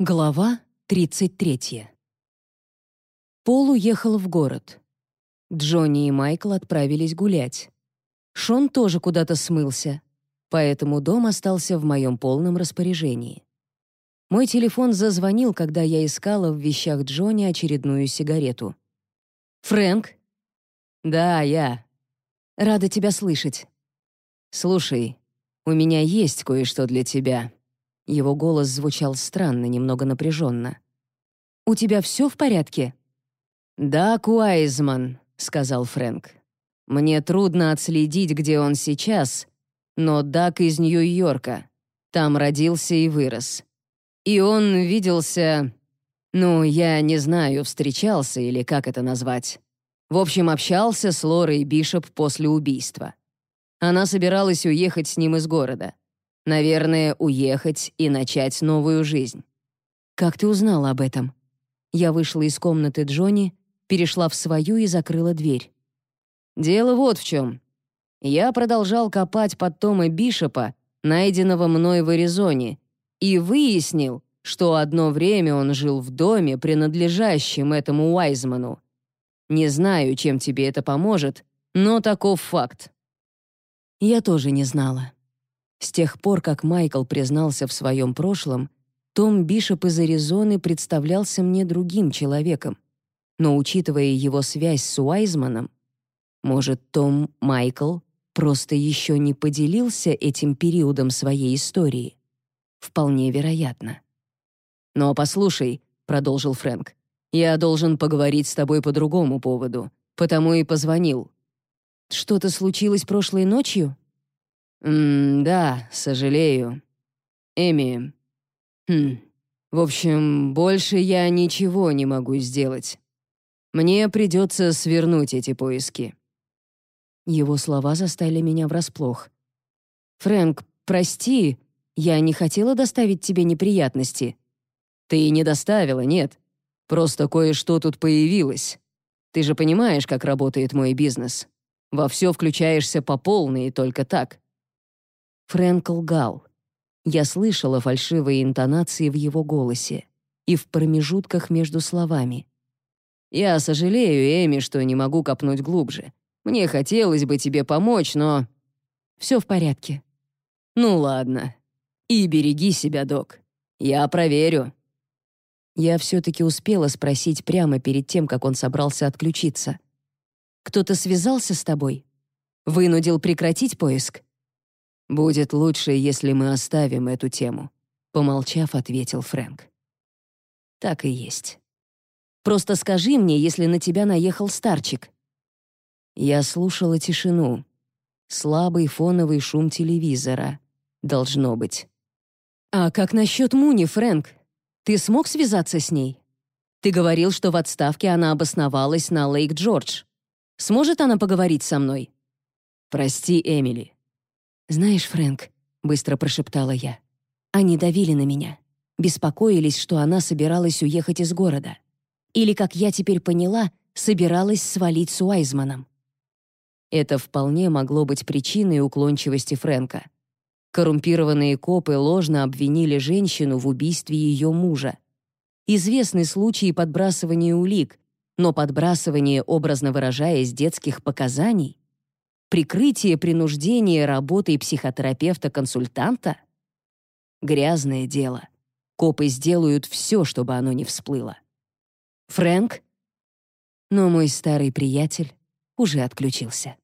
Глава 33. Пол уехал в город. Джонни и Майкл отправились гулять. Шон тоже куда-то смылся, поэтому дом остался в моем полном распоряжении. Мой телефон зазвонил, когда я искала в вещах Джонни очередную сигарету. «Фрэнк?» «Да, я. Рада тебя слышать. Слушай, у меня есть кое-что для тебя». Его голос звучал странно, немного напряженно. «У тебя все в порядке?» «Да, Куайзман», — сказал Фрэнк. «Мне трудно отследить, где он сейчас, но Дак из Нью-Йорка. Там родился и вырос. И он виделся... Ну, я не знаю, встречался или как это назвать. В общем, общался с Лорой Бишоп после убийства. Она собиралась уехать с ним из города. Наверное, уехать и начать новую жизнь. Как ты узнала об этом? Я вышла из комнаты Джонни, перешла в свою и закрыла дверь. Дело вот в чем. Я продолжал копать под Тома Бишопа, найденного мной в Аризоне, и выяснил, что одно время он жил в доме, принадлежащем этому Уайзману. Не знаю, чем тебе это поможет, но таков факт. Я тоже не знала. С тех пор, как Майкл признался в своем прошлом, том Бишоп из Аризоны представлялся мне другим человеком. Но учитывая его связь с Уайзманом, может, Том Майкл просто еще не поделился этим периодом своей истории? Вполне вероятно. «Но послушай», — продолжил Фрэнк, «я должен поговорить с тобой по другому поводу, потому и позвонил». «Что-то случилось прошлой ночью?» «М да, сожалею. Эми. Хм. В общем, больше я ничего не могу сделать. Мне придется свернуть эти поиски». Его слова застали меня врасплох. «Фрэнк, прости, я не хотела доставить тебе неприятности». «Ты не доставила, нет. Просто кое-что тут появилось. Ты же понимаешь, как работает мой бизнес. Во все включаешься по полной и только так. Фрэнк лгал. Я слышала фальшивые интонации в его голосе и в промежутках между словами. «Я сожалею, Эми, что не могу копнуть глубже. Мне хотелось бы тебе помочь, но...» «Все в порядке». «Ну ладно. И береги себя, док. Я проверю». Я все-таки успела спросить прямо перед тем, как он собрался отключиться. «Кто-то связался с тобой? Вынудил прекратить поиск?» «Будет лучше, если мы оставим эту тему», — помолчав, ответил Фрэнк. «Так и есть. Просто скажи мне, если на тебя наехал старчик». Я слушала тишину. Слабый фоновый шум телевизора. Должно быть. «А как насчет Муни, Фрэнк? Ты смог связаться с ней? Ты говорил, что в отставке она обосновалась на Лейк-Джордж. Сможет она поговорить со мной?» «Прости, Эмили, «Знаешь, Фрэнк», — быстро прошептала я, «они давили на меня, беспокоились, что она собиралась уехать из города. Или, как я теперь поняла, собиралась свалить с Уайзманом». Это вполне могло быть причиной уклончивости Фрэнка. Коррумпированные копы ложно обвинили женщину в убийстве ее мужа. Известны случаи подбрасывания улик, но подбрасывание, образно выражаясь, детских показаний Прикрытие принуждения работой психотерапевта-консультанта? Грязное дело. Копы сделают все, чтобы оно не всплыло. Фрэнк? Но мой старый приятель уже отключился.